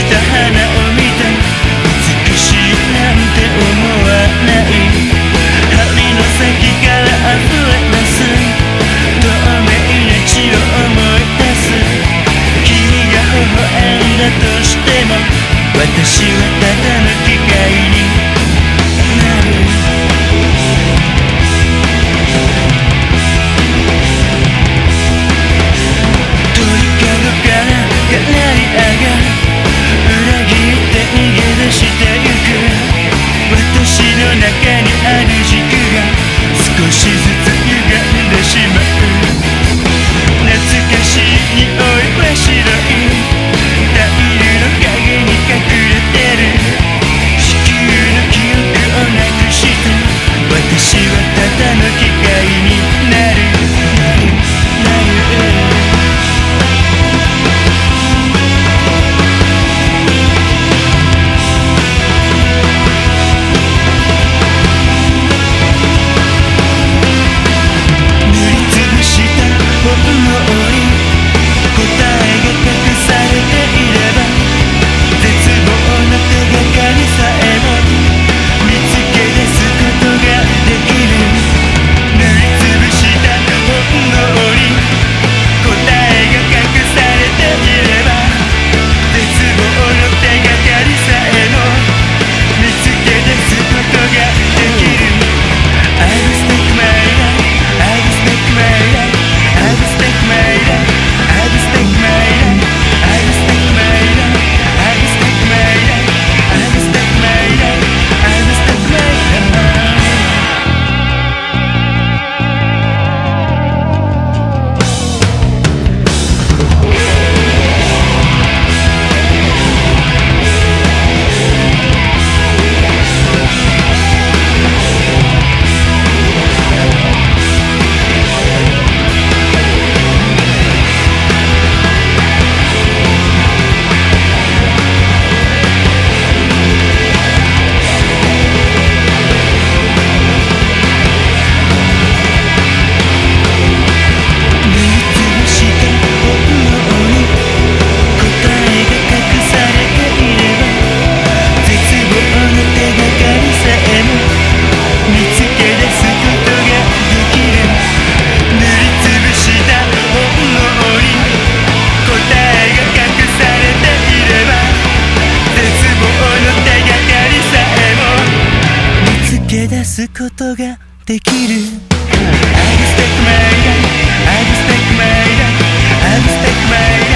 した花すことができる I respect my life I respect my life I respect my life